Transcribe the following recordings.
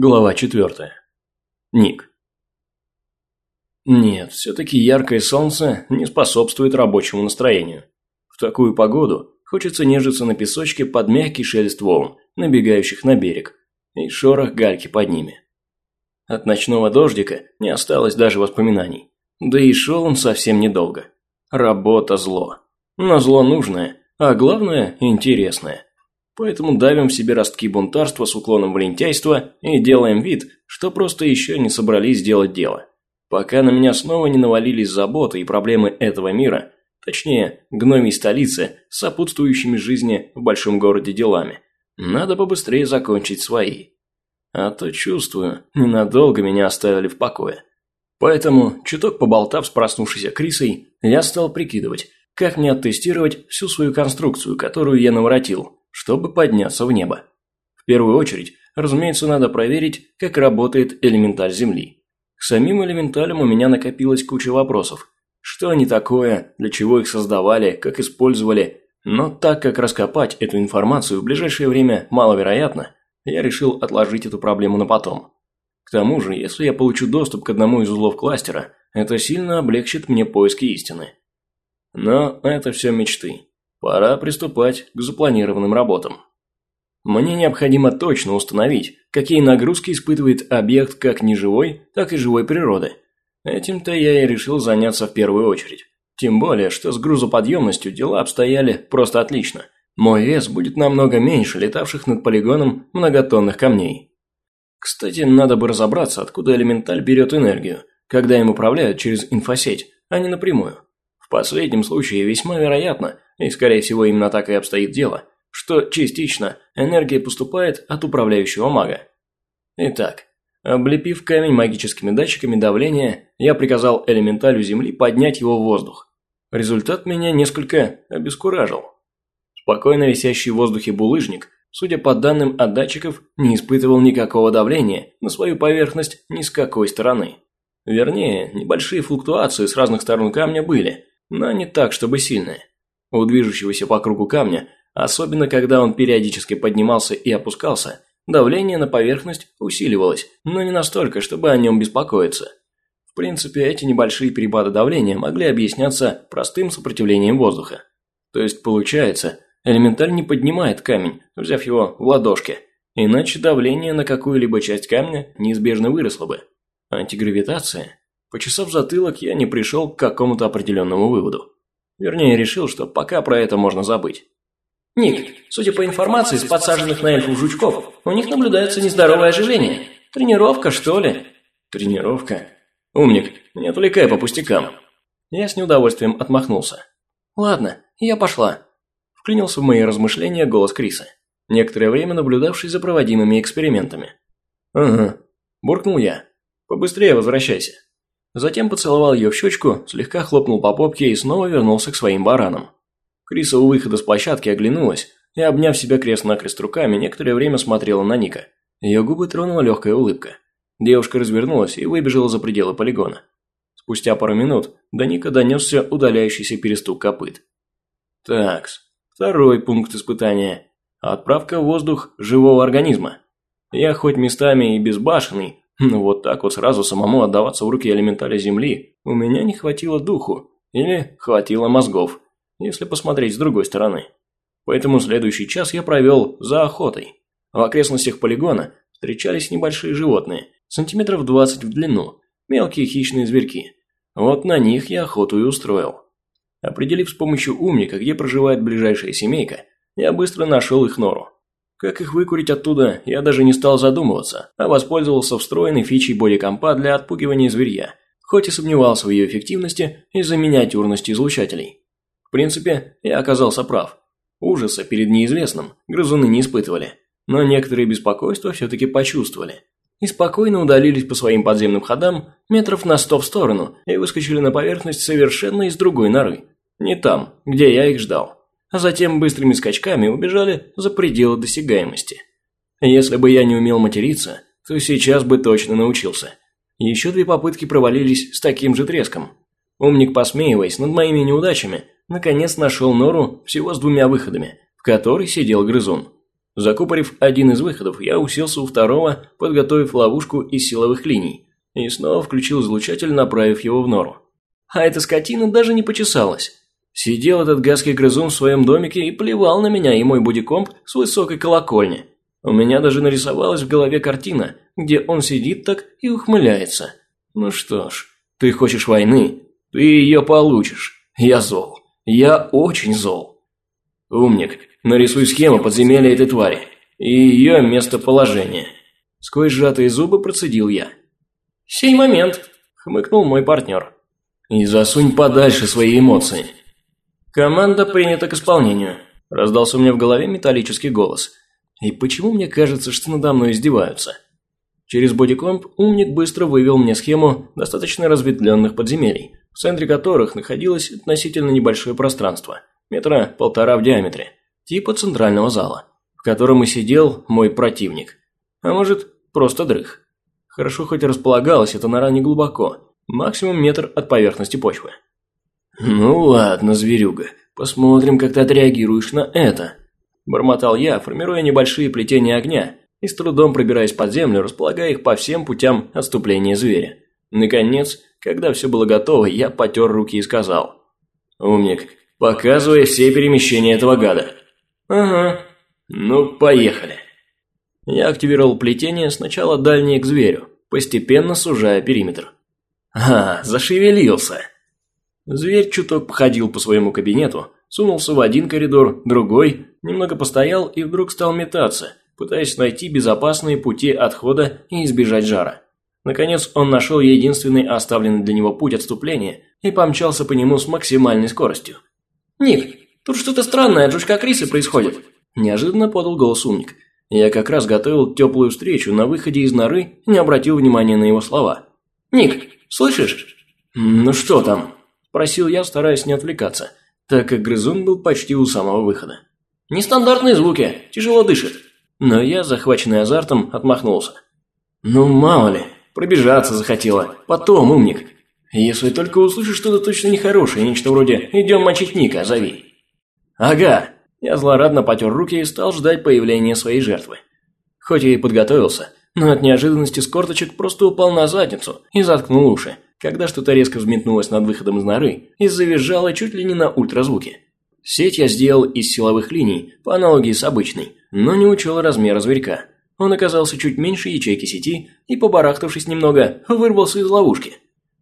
Глава четвертая. Ник. Нет, все-таки яркое солнце не способствует рабочему настроению. В такую погоду хочется нежиться на песочке под мягкий шелест волн, набегающих на берег, и шорох гальки под ними. От ночного дождика не осталось даже воспоминаний. Да и шел он совсем недолго. Работа зло. Но зло нужное, а главное – интересное. Поэтому давим в себе ростки бунтарства с уклоном в лентяйство и делаем вид, что просто еще не собрались сделать дело. Пока на меня снова не навалились заботы и проблемы этого мира, точнее, гномий столицы с сопутствующими жизни в большом городе делами, надо побыстрее закончить свои. А то чувствую, ненадолго меня оставили в покое. Поэтому, чуток поболтав с проснувшейся Крисой, я стал прикидывать, как мне оттестировать всю свою конструкцию, которую я наворотил, чтобы подняться в небо. В первую очередь, разумеется, надо проверить, как работает элементаль Земли. К самим элементалям у меня накопилась куча вопросов. Что они такое, для чего их создавали, как использовали. Но так как раскопать эту информацию в ближайшее время маловероятно, я решил отложить эту проблему на потом. К тому же, если я получу доступ к одному из узлов кластера, это сильно облегчит мне поиски истины. Но это все мечты. Пора приступать к запланированным работам. Мне необходимо точно установить, какие нагрузки испытывает объект как неживой, так и живой природы. Этим-то я и решил заняться в первую очередь. Тем более, что с грузоподъемностью дела обстояли просто отлично. Мой вес будет намного меньше летавших над полигоном многотонных камней. Кстати, надо бы разобраться, откуда элементаль берет энергию, когда им управляют через инфосеть, а не напрямую. В последнем случае весьма вероятно, и скорее всего именно так и обстоит дело, что частично энергия поступает от управляющего мага. Итак, облепив камень магическими датчиками давления, я приказал элементалю Земли поднять его в воздух. Результат меня несколько обескуражил. Спокойно висящий в воздухе булыжник, судя по данным от датчиков, не испытывал никакого давления на свою поверхность ни с какой стороны. Вернее, небольшие флуктуации с разных сторон камня были, но не так, чтобы сильные. У движущегося по кругу камня, особенно когда он периодически поднимался и опускался, давление на поверхность усиливалось, но не настолько, чтобы о нем беспокоиться. В принципе, эти небольшие перепады давления могли объясняться простым сопротивлением воздуха. То есть, получается, элементаль не поднимает камень, взяв его в ладошки, иначе давление на какую-либо часть камня неизбежно выросло бы. Антигравитация Почесав затылок, я не пришел к какому-то определенному выводу. Вернее, решил, что пока про это можно забыть. «Ник, судя по информации с подсаженных на эльфу жучков, у них наблюдается нездоровое оживление. Тренировка, что ли?» «Тренировка? Умник, не отвлекай по пустякам». Я с неудовольствием отмахнулся. «Ладно, я пошла», – вклинился в мои размышления голос Криса, некоторое время наблюдавший за проводимыми экспериментами. «Ага», – буркнул я. «Побыстрее возвращайся». Затем поцеловал ее в щечку, слегка хлопнул по попке и снова вернулся к своим баранам. Криса у выхода с площадки оглянулась и, обняв себя крест-накрест руками, некоторое время смотрела на Ника. Ее губы тронула легкая улыбка. Девушка развернулась и выбежала за пределы полигона. Спустя пару минут до Ника донесся удаляющийся перестук копыт. Такс, второй пункт испытания. Отправка в воздух живого организма. Я хоть местами и безбашенный, но вот так вот сразу самому отдаваться в руки элементаля Земли у меня не хватило духу, или хватило мозгов, если посмотреть с другой стороны. Поэтому следующий час я провел за охотой. В окрестностях полигона встречались небольшие животные, сантиметров 20 в длину, мелкие хищные зверьки. Вот на них я охоту и устроил. Определив с помощью умника, где проживает ближайшая семейка, я быстро нашел их нору. Как их выкурить оттуда, я даже не стал задумываться, а воспользовался встроенной фичей бодикомпа для отпугивания зверья, хоть и сомневался в ее эффективности из-за миниатюрности излучателей. В принципе, я оказался прав. Ужаса перед неизвестным грызуны не испытывали, но некоторые беспокойства все-таки почувствовали. И спокойно удалились по своим подземным ходам метров на сто в сторону и выскочили на поверхность совершенно из другой норы. Не там, где я их ждал а затем быстрыми скачками убежали за пределы досягаемости. Если бы я не умел материться, то сейчас бы точно научился. Еще две попытки провалились с таким же треском. Умник, посмеиваясь над моими неудачами, наконец нашел нору всего с двумя выходами, в которой сидел грызун. Закупорив один из выходов, я уселся у второго, подготовив ловушку из силовых линий, и снова включил излучатель, направив его в нору. А эта скотина даже не почесалась. Сидел этот гадский грызун в своем домике и плевал на меня и мой будикомп с высокой колокольни. У меня даже нарисовалась в голове картина, где он сидит так и ухмыляется. Ну что ж, ты хочешь войны, ты ее получишь. Я зол. Я очень зол. Умник, нарисуй схему подземелья этой твари и ее местоположение. Сквозь сжатые зубы процедил я. «Сей момент», – хмыкнул мой партнер. «И засунь подальше свои эмоции». «Команда принята к исполнению», – раздался у меня в голове металлический голос. «И почему мне кажется, что надо мной издеваются?» Через бодикомп умник быстро вывел мне схему достаточно разветвленных подземелий, в центре которых находилось относительно небольшое пространство, метра полтора в диаметре, типа центрального зала, в котором и сидел мой противник. А может, просто дрых. Хорошо хоть располагалась эта нора не глубоко, максимум метр от поверхности почвы. «Ну ладно, зверюга, посмотрим, как ты отреагируешь на это», – бормотал я, формируя небольшие плетения огня и с трудом пробираясь под землю, располагая их по всем путям отступления зверя. Наконец, когда все было готово, я потер руки и сказал. «Умник, показывай все перемещения этого гада». «Ага, ну поехали». Я активировал плетение сначала дальнее к зверю, постепенно сужая периметр. «А, зашевелился!» Зверь чуток походил по своему кабинету, сунулся в один коридор, другой, немного постоял и вдруг стал метаться, пытаясь найти безопасные пути отхода и избежать жара. Наконец он нашел единственный оставленный для него путь отступления и помчался по нему с максимальной скоростью. «Ник, тут что-то странное от жучка Крисы происходит», – неожиданно подал голос умник. Я как раз готовил теплую встречу на выходе из норы и не обратил внимания на его слова. «Ник, слышишь?» «Ну что там?» Просил я, стараясь не отвлекаться, так как грызун был почти у самого выхода. «Нестандартные звуки, тяжело дышит». Но я, захваченный азартом, отмахнулся. «Ну, мало ли, пробежаться захотела. Потом, умник. Если только услышишь что-то точно нехорошее, нечто вроде «идем мочить Ника, зови». «Ага». Я злорадно потер руки и стал ждать появления своей жертвы. Хоть я и подготовился, но от неожиданности с корточек просто упал на задницу и заткнул уши когда что-то резко взметнулось над выходом из норы и завизжало чуть ли не на ультразвуке. Сеть я сделал из силовых линий, по аналогии с обычной, но не учел размера зверька. Он оказался чуть меньше ячейки сети и, побарахтавшись немного, вырвался из ловушки.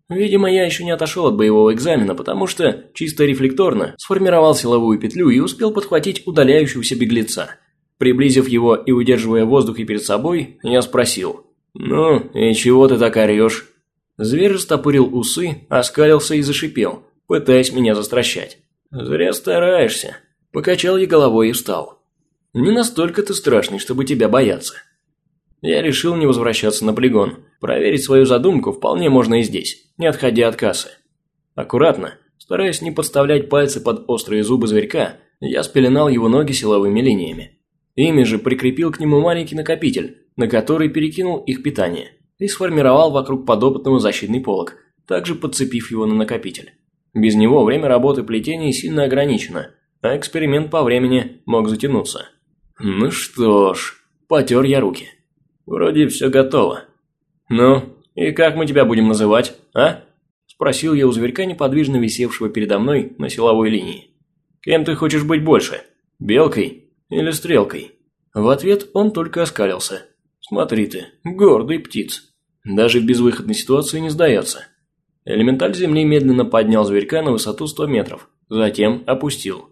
Видимо, я еще не отошел от боевого экзамена, потому что чисто рефлекторно сформировал силовую петлю и успел подхватить удаляющегося беглеца. Приблизив его и удерживая воздух и перед собой, я спросил. «Ну, и чего ты так орешь?» Зверь растопырил усы, оскалился и зашипел, пытаясь меня застращать. «Зря стараешься», – покачал я головой и встал. «Не настолько ты страшный, чтобы тебя бояться». Я решил не возвращаться на полигон. Проверить свою задумку вполне можно и здесь, не отходя от кассы. Аккуратно, стараясь не подставлять пальцы под острые зубы зверька, я спеленал его ноги силовыми линиями. Ими же прикрепил к нему маленький накопитель, на который перекинул их питание и сформировал вокруг подопытного защитный полог, также подцепив его на накопитель. Без него время работы плетения сильно ограничено, а эксперимент по времени мог затянуться. Ну что ж, потер я руки. Вроде все готово. Ну, и как мы тебя будем называть, а? Спросил я у зверька, неподвижно висевшего передо мной на силовой линии. Кем ты хочешь быть больше, белкой или стрелкой? В ответ он только оскалился. Смотри ты, гордый птиц. Даже в безвыходной ситуации не сдается. Элементаль Земли медленно поднял зверька на высоту 100 метров, затем опустил.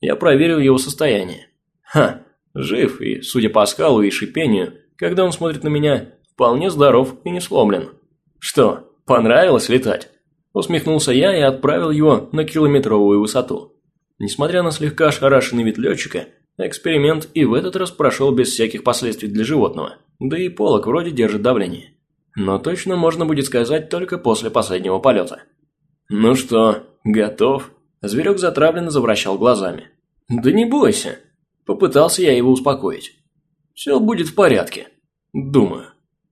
Я проверил его состояние. Ха, жив и, судя по скалу и шипению, когда он смотрит на меня, вполне здоров и не сломлен. Что, понравилось летать? Усмехнулся я и отправил его на километровую высоту. Несмотря на слегка ошарашенный вид летчика, эксперимент и в этот раз прошел без всяких последствий для животного. Да и полок вроде держит давление. Но точно можно будет сказать только после последнего полета. «Ну что, готов?» Зверек затравленно завращал глазами. «Да не бойся!» Попытался я его успокоить. «Все будет в порядке. Думаю».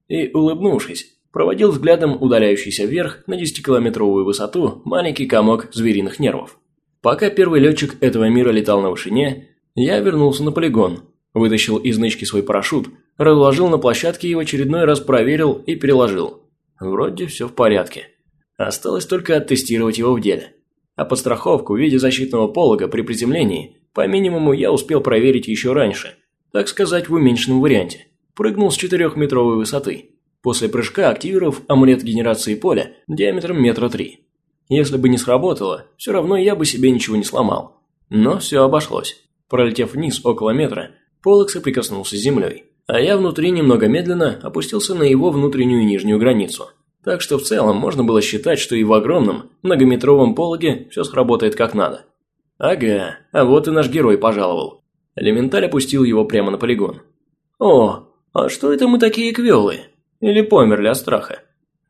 И, улыбнувшись, проводил взглядом удаляющийся вверх на 10-километровую высоту маленький комок звериных нервов. Пока первый летчик этого мира летал на вышине, я вернулся на полигон, Вытащил из нычки свой парашют, разложил на площадке и в очередной раз проверил и переложил. Вроде все в порядке. Осталось только оттестировать его в деле. А подстраховку в виде защитного полога при приземлении по минимуму я успел проверить еще раньше, так сказать, в уменьшенном варианте. Прыгнул с 4-метровой высоты, после прыжка активировав амулет генерации поля диаметром метра три. Если бы не сработало, все равно я бы себе ничего не сломал. Но все обошлось. Пролетев вниз около метра, полог соприкоснулся с землей, а я внутри немного медленно опустился на его внутреннюю нижнюю границу. Так что в целом можно было считать, что и в огромном, многометровом пологе все сработает как надо. Ага, а вот и наш герой пожаловал. Элементаль опустил его прямо на полигон. О, а что это мы такие квелы? Или померли от страха?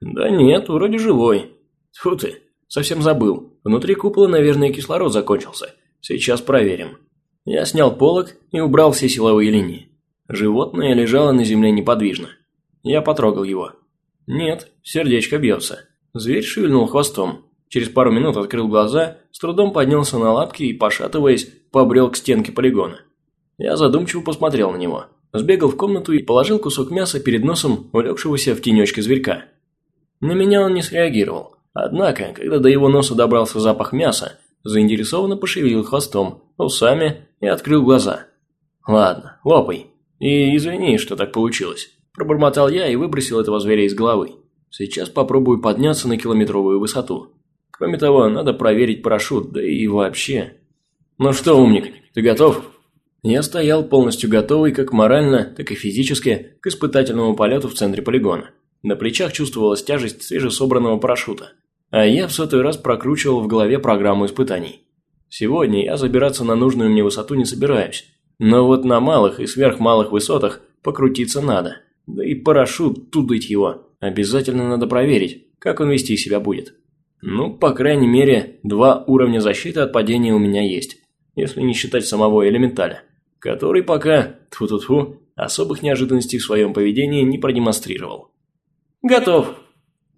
Да нет, вроде живой. Тьфу ты, совсем забыл. Внутри купола, наверное, кислород закончился. Сейчас проверим. Я снял полог и убрал все силовые линии. Животное лежало на земле неподвижно. Я потрогал его. Нет, сердечко бьется. Зверь шевельнул хвостом. Через пару минут открыл глаза, с трудом поднялся на лапки и, пошатываясь, побрел к стенке полигона. Я задумчиво посмотрел на него. Сбегал в комнату и положил кусок мяса перед носом улегшегося в тенечке зверька. На меня он не среагировал. Однако, когда до его носа добрался запах мяса, заинтересованно пошевелил хвостом, усами и открыл глаза. «Ладно, лопай. И извини, что так получилось». Пробормотал я и выбросил этого зверя из головы. Сейчас попробую подняться на километровую высоту. Кроме того, надо проверить парашют, да и вообще. Ну что, умник, ты готов? Я стоял полностью готовый как морально, так и физически к испытательному полету в центре полигона. На плечах чувствовалась тяжесть свежесобранного парашюта. А я в сотый раз прокручивал в голове программу испытаний. Сегодня я забираться на нужную мне высоту не собираюсь. Но вот на малых и сверхмалых высотах покрутиться надо. Да и парашют, тудыть его. Обязательно надо проверить, как он вести себя будет. Ну, по крайней мере, два уровня защиты от падения у меня есть, если не считать самого элементаля, который пока, тфу тфу тфу особых неожиданностей в своем поведении не продемонстрировал. «Готов!»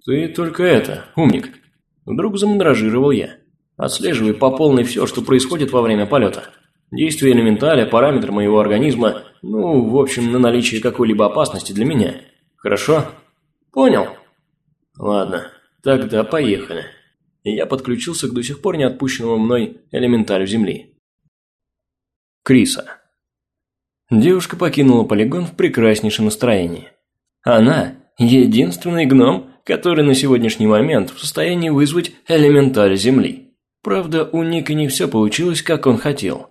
«Ты только это, умник!» Вдруг замандражировал я. «Отслеживай по полной все, что происходит во время полета. Действие элементаля, параметры моего организма, ну, в общем, на наличие какой-либо опасности для меня. Хорошо?» «Понял». «Ладно, тогда поехали» я подключился к до сих пор не отпущенному мной элементарю Земли. Криса. Девушка покинула полигон в прекраснейшем настроении. Она – единственный гном, который на сегодняшний момент в состоянии вызвать элементарь Земли. Правда, у Ника не все получилось, как он хотел.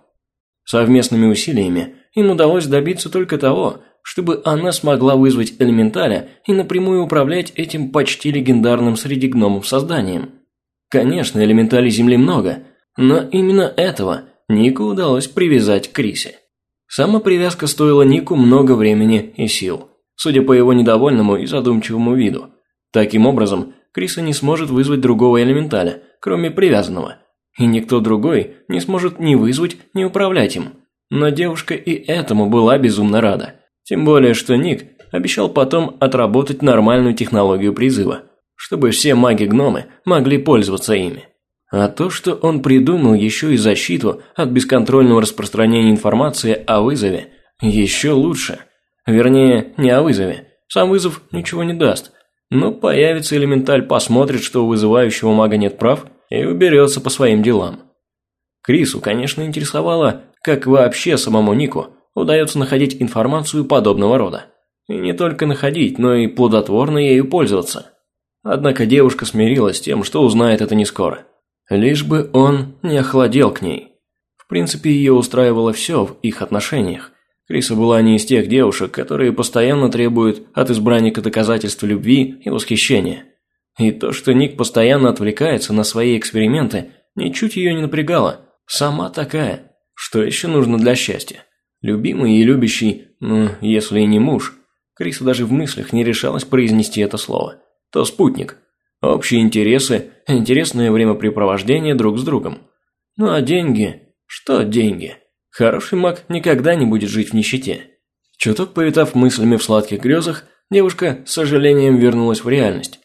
Совместными усилиями им удалось добиться только того, чтобы она смогла вызвать элементаря и напрямую управлять этим почти легендарным среди гномов созданием – Конечно, элементалей Земли много, но именно этого Нику удалось привязать к Крисе. Сама привязка стоила Нику много времени и сил, судя по его недовольному и задумчивому виду. Таким образом, Криса не сможет вызвать другого элементаля, кроме привязанного, и никто другой не сможет ни вызвать, ни управлять им. Но девушка и этому была безумно рада. Тем более, что Ник обещал потом отработать нормальную технологию призыва – чтобы все маги-гномы могли пользоваться ими. А то, что он придумал еще и защиту от бесконтрольного распространения информации о вызове, еще лучше. Вернее, не о вызове. Сам вызов ничего не даст. Но появится элементаль, посмотрит, что у вызывающего мага нет прав, и уберется по своим делам. Крису, конечно, интересовало, как вообще самому Нику удается находить информацию подобного рода. И не только находить, но и плодотворно ею пользоваться. Однако девушка смирилась с тем, что узнает это не скоро. Лишь бы он не охладел к ней. В принципе, ее устраивало все в их отношениях. Криса была не из тех девушек, которые постоянно требуют от избранника доказательства любви и восхищения. И то, что Ник постоянно отвлекается на свои эксперименты, ничуть ее не напрягало. Сама такая. Что еще нужно для счастья? Любимый и любящий, ну, если и не муж. Криса даже в мыслях не решалась произнести это слово то спутник. Общие интересы, интересное времяпрепровождение друг с другом. Ну а деньги? Что деньги? Хороший маг никогда не будет жить в нищете. Чуток повитав мыслями в сладких грезах, девушка с сожалением вернулась в реальность.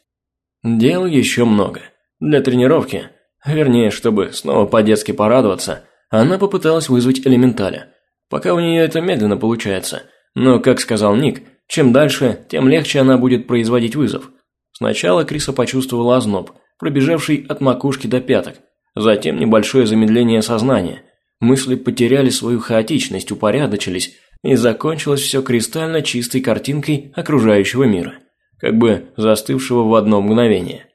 Дел еще много. Для тренировки, вернее, чтобы снова по-детски порадоваться, она попыталась вызвать элементаля. Пока у нее это медленно получается, но, как сказал Ник, чем дальше, тем легче она будет производить вызов. Сначала Криса почувствовала озноб, пробежавший от макушки до пяток, затем небольшое замедление сознания. Мысли потеряли свою хаотичность, упорядочились, и закончилось все кристально чистой картинкой окружающего мира, как бы застывшего в одно мгновение.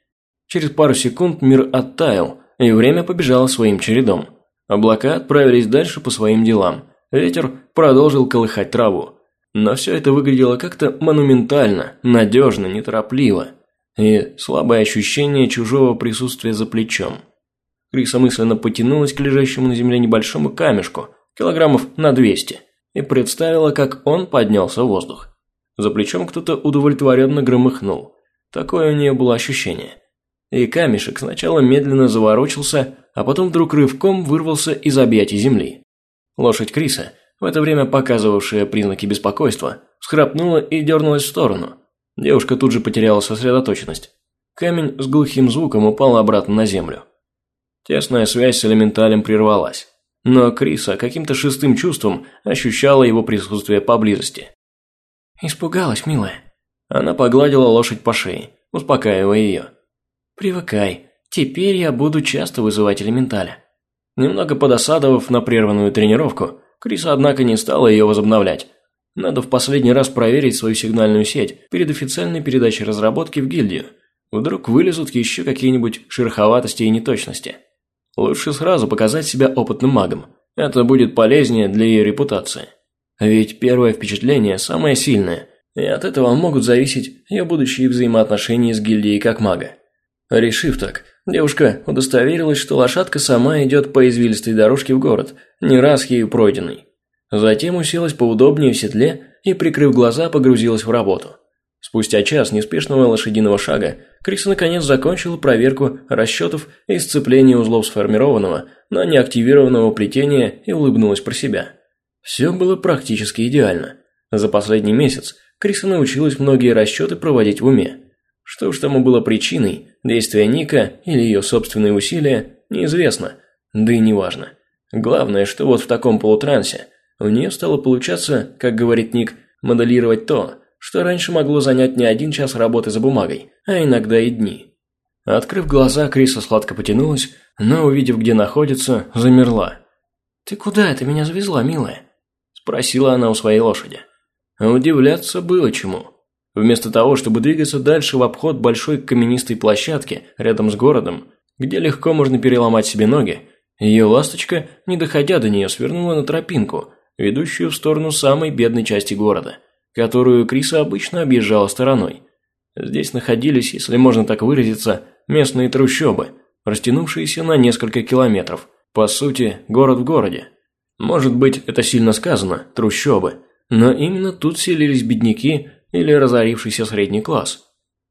Через пару секунд мир оттаял, и время побежало своим чередом. Облака отправились дальше по своим делам, ветер продолжил колыхать траву. Но все это выглядело как-то монументально, надежно, неторопливо. И слабое ощущение чужого присутствия за плечом. Криса мысленно потянулась к лежащему на земле небольшому камешку, килограммов на 200, и представила, как он поднялся в воздух. За плечом кто-то удовлетворенно громыхнул. Такое у нее было ощущение. И камешек сначала медленно заворочился, а потом вдруг рывком вырвался из объятий земли. Лошадь Криса в это время показывавшая признаки беспокойства, всхрапнула и дернулась в сторону. Девушка тут же потеряла сосредоточенность. Камень с глухим звуком упал обратно на землю. Тесная связь с элементалем прервалась. Но Криса каким-то шестым чувством ощущала его присутствие поблизости. «Испугалась, милая?» Она погладила лошадь по шее, успокаивая ее. «Привыкай, теперь я буду часто вызывать элементаля». Немного подосадовав на прерванную тренировку, Криса, однако, не стала ее возобновлять. Надо в последний раз проверить свою сигнальную сеть перед официальной передачей разработки в гильдию. Вдруг вылезут еще какие-нибудь шероховатости и неточности. Лучше сразу показать себя опытным магом. Это будет полезнее для ее репутации. Ведь первое впечатление самое сильное, и от этого могут зависеть ее будущие взаимоотношения с гильдией как мага. Решив так, девушка удостоверилась, что лошадка сама идет по извилистой дорожке в город, не раз ею пройденной. Затем уселась поудобнее в седле и, прикрыв глаза, погрузилась в работу. Спустя час неспешного лошадиного шага Криса наконец закончила проверку расчетов и сцепления узлов сформированного, но не активированного плетения и улыбнулась про себя. Все было практически идеально. За последний месяц Криса научилась многие расчеты проводить в уме. Что ж тому было причиной, действия Ника или ее собственные усилия, неизвестно, да и неважно. Главное, что вот в таком полутрансе у нее стало получаться, как говорит Ник, моделировать то, что раньше могло занять не один час работы за бумагой, а иногда и дни. Открыв глаза, Криса сладко потянулась, но, увидев, где находится, замерла. «Ты куда это меня завезла, милая?» – спросила она у своей лошади. Удивляться было чему. Вместо того, чтобы двигаться дальше в обход большой каменистой площадки рядом с городом, где легко можно переломать себе ноги, ее ласточка, не доходя до нее, свернула на тропинку, ведущую в сторону самой бедной части города, которую Криса обычно объезжала стороной. Здесь находились, если можно так выразиться, местные трущобы, растянувшиеся на несколько километров. По сути, город в городе. Может быть, это сильно сказано, трущобы, но именно тут селились бедняки или разорившийся средний класс.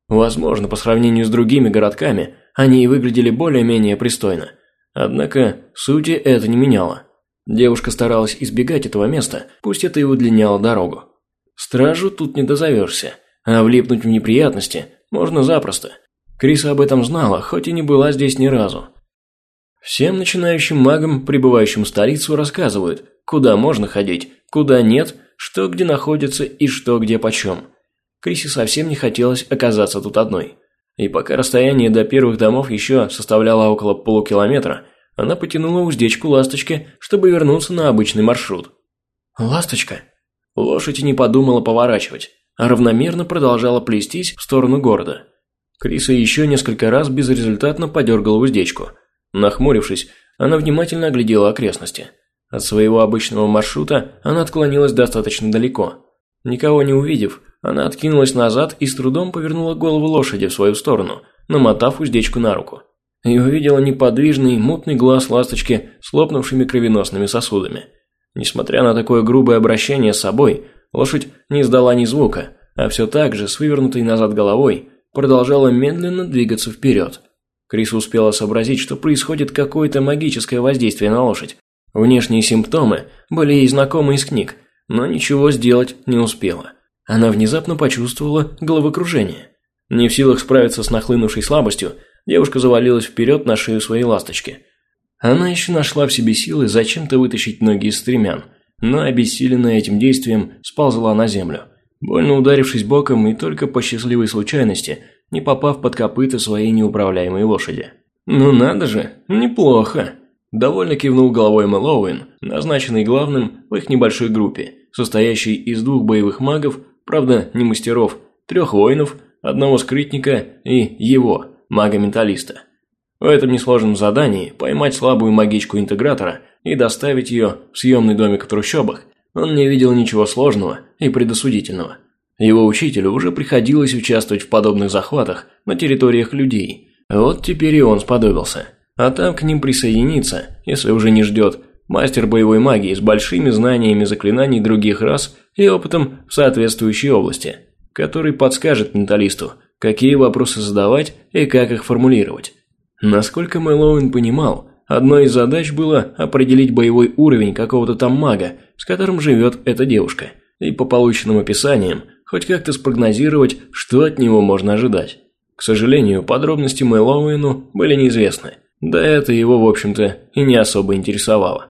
Возможно, по сравнению с другими городками, они и выглядели более-менее пристойно. Однако, сути это не меняло. Девушка старалась избегать этого места, пусть это и удлиняло дорогу. Стражу тут не дозовешься, а влипнуть в неприятности можно запросто. Криса об этом знала, хоть и не была здесь ни разу. Всем начинающим магам, прибывающим в столицу, рассказывают, куда можно ходить, куда нет – что где находится и что где почем. Крисе совсем не хотелось оказаться тут одной. И пока расстояние до первых домов еще составляло около полукилометра, она потянула уздечку ласточки, чтобы вернуться на обычный маршрут. «Ласточка?» Лошадь не подумала поворачивать, а равномерно продолжала плестись в сторону города. Криса еще несколько раз безрезультатно подергала уздечку. Нахмурившись, она внимательно оглядела окрестности – от своего обычного маршрута она отклонилась достаточно далеко. Никого не увидев, она откинулась назад и с трудом повернула голову лошади в свою сторону, намотав уздечку на руку. И увидела неподвижный, мутный глаз ласточки с лопнувшими кровеносными сосудами. Несмотря на такое грубое обращение с собой, лошадь не издала ни звука, а все так же, с вывернутой назад головой, продолжала медленно двигаться вперед. Крис успела сообразить, что происходит какое-то магическое воздействие на лошадь, Внешние симптомы были ей знакомы из книг, но ничего сделать не успела. Она внезапно почувствовала головокружение. Не в силах справиться с нахлынувшей слабостью, девушка завалилась вперед на шею своей ласточки. Она еще нашла в себе силы зачем-то вытащить ноги из стремян, но обессиленная этим действием сползла на землю, больно ударившись боком и только по счастливой случайности, не попав под копыта своей неуправляемой лошади. «Ну надо же, неплохо!» Довольно кивнул головой Мэллоуин, назначенный главным в их небольшой группе, состоящей из двух боевых магов, правда не мастеров, трех воинов, одного скрытника и его, мага-менталиста. В этом несложном задании поймать слабую магичку интегратора и доставить ее в съемный домик в трущобах он не видел ничего сложного и предосудительного. Его учителю уже приходилось участвовать в подобных захватах на территориях людей. Вот теперь и он сподобился. А там к ним присоединится, если уже не ждет, мастер боевой магии с большими знаниями заклинаний других рас и опытом в соответствующей области, который подскажет менталисту, какие вопросы задавать и как их формулировать. Насколько Мэлоуин понимал, одной из задач было определить боевой уровень какого-то там мага, с которым живет эта девушка, и по полученным описаниям хоть как-то спрогнозировать, что от него можно ожидать. К сожалению, подробности Мэлоуину были неизвестны, да это его, в общем-то, и не особо интересовало.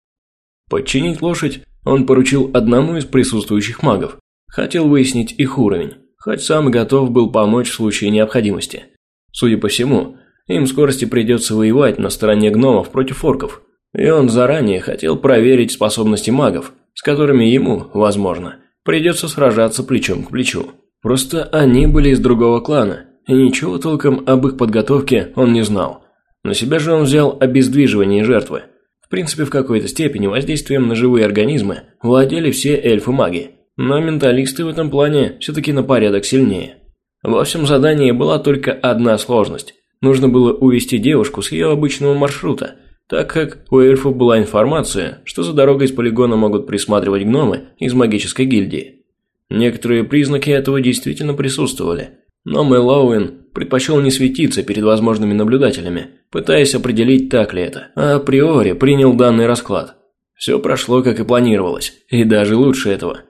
Подчинить лошадь он поручил одному из присутствующих магов, хотел выяснить их уровень, хоть сам готов был помочь в случае необходимости. Судя по всему, им в скорости придется воевать на стороне гномов против орков, и он заранее хотел проверить способности магов, с которыми ему, возможно, придется сражаться плечом к плечу. Просто они были из другого клана, и ничего толком об их подготовке он не знал. На себя же он взял обездвиживание жертвы. В принципе, в какой-то степени воздействием на живые организмы владели все эльфы-маги, но менталисты в этом плане все-таки на порядок сильнее. Во всем задании была только одна сложность – Нужно было увести девушку с ее обычного маршрута, так как у эльфов была информация, что за дорогой из полигона могут присматривать гномы из магической гильдии. Некоторые признаки этого действительно присутствовали, но Мэллоуин предпочел не светиться перед возможными наблюдателями, пытаясь определить, так ли это, а априори принял данный расклад. Все прошло, как и планировалось, и даже лучше этого.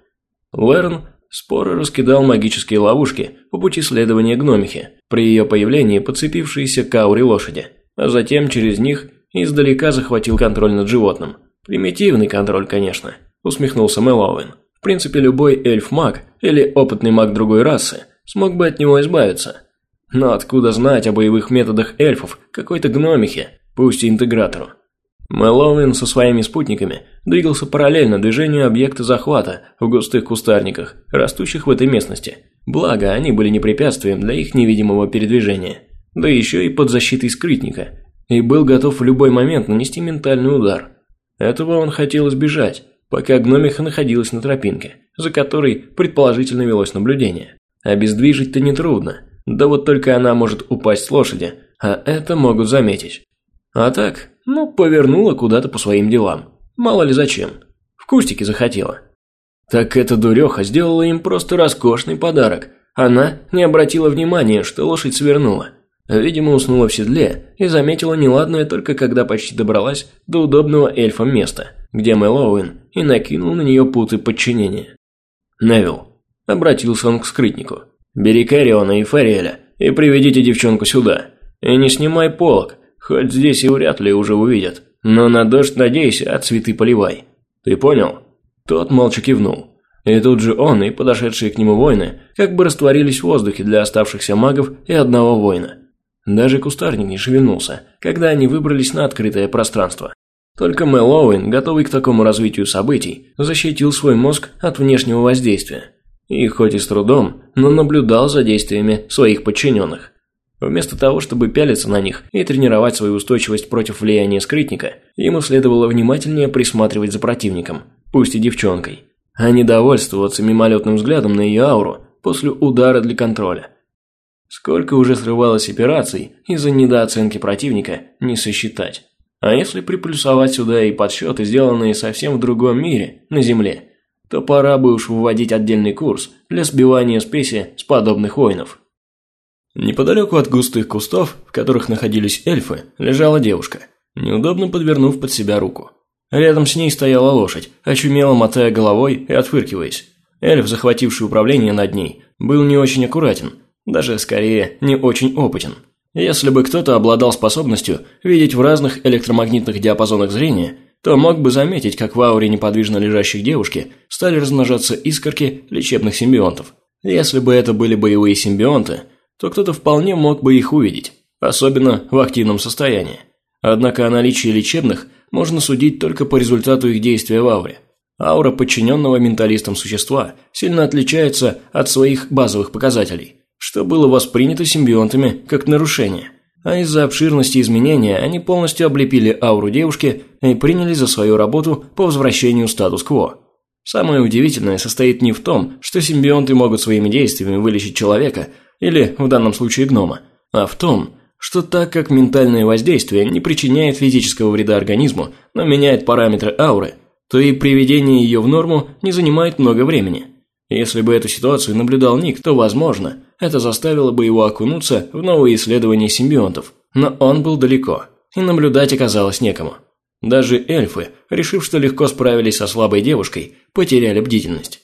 Лерн Споро раскидал магические ловушки по пути следования гномихи, при ее появлении подцепившиеся к ауре лошади, а затем через них издалека захватил контроль над животным. Примитивный контроль, конечно, усмехнулся Мэллоуин. В принципе, любой эльф-маг или опытный маг другой расы смог бы от него избавиться. Но откуда знать о боевых методах эльфов какой-то гномихе, пусть и интегратору? Мэллоуин со своими спутниками двигался параллельно движению объекта захвата в густых кустарниках, растущих в этой местности. Благо, они были не препятствием для их невидимого передвижения. Да еще и под защитой скрытника. И был готов в любой момент нанести ментальный удар. Этого он хотел избежать, пока гномиха находилась на тропинке, за которой предположительно велось наблюдение. Обездвижить-то нетрудно. Да вот только она может упасть с лошади, а это могут заметить. А так, ну, повернула куда-то по своим делам. Мало ли зачем. В кустике захотела. Так эта дуреха сделала им просто роскошный подарок. Она не обратила внимания, что лошадь свернула. Видимо, уснула в седле и заметила неладное только когда почти добралась до удобного эльфа места, где Мэллоуин и накинул на нее путы подчинения. «Невил», – обратился он к скрытнику, – «бери Кариона и Фариэля и приведите девчонку сюда. И не снимай полок, Хоть здесь и вряд ли уже увидят. Но на дождь надейся, а цветы поливай. Ты понял?» Тот молча кивнул. И тут же он и подошедшие к нему воины как бы растворились в воздухе для оставшихся магов и одного воина. Даже кустарник не шевельнулся, когда они выбрались на открытое пространство. Только Мэл готовый к такому развитию событий, защитил свой мозг от внешнего воздействия. И хоть и с трудом, но наблюдал за действиями своих подчиненных. Вместо того, чтобы пялиться на них и тренировать свою устойчивость против влияния скрытника, ему следовало внимательнее присматривать за противником, пусть и девчонкой, а не довольствоваться мимолетным взглядом на ее ауру после удара для контроля. Сколько уже срывалось операций из-за недооценки противника, не сосчитать. А если приплюсовать сюда и подсчеты, сделанные совсем в другом мире, на Земле, то пора бы уж выводить отдельный курс для сбивания спеси с подобных воинов. Неподалеку от густых кустов, в которых находились эльфы, лежала девушка, неудобно подвернув под себя руку. Рядом с ней стояла лошадь, очумело мотая головой и отфыркиваясь. Эльф, захвативший управление над ней, был не очень аккуратен, даже скорее не очень опытен. Если бы кто-то обладал способностью видеть в разных электромагнитных диапазонах зрения, то мог бы заметить, как в ауре неподвижно лежащих девушки стали размножаться искорки лечебных симбионтов. Если бы это были боевые симбионты, то кто-то вполне мог бы их увидеть, особенно в активном состоянии. Однако о наличии лечебных можно судить только по результату их действия в ауре. Аура подчиненного менталистам существа сильно отличается от своих базовых показателей, что было воспринято симбионтами как нарушение. А из-за обширности изменения они полностью облепили ауру девушки и приняли за свою работу по возвращению статус-кво. Самое удивительное состоит не в том, что симбионты могут своими действиями вылечить человека, или, в данном случае, гнома, а в том, что так как ментальное воздействие не причиняет физического вреда организму, но меняет параметры ауры, то и приведение ее в норму не занимает много времени. Если бы эту ситуацию наблюдал Ник, то, возможно, это заставило бы его окунуться в новые исследования симбионтов, но он был далеко, и наблюдать оказалось некому. Даже эльфы, решив, что легко справились со слабой девушкой, потеряли бдительность.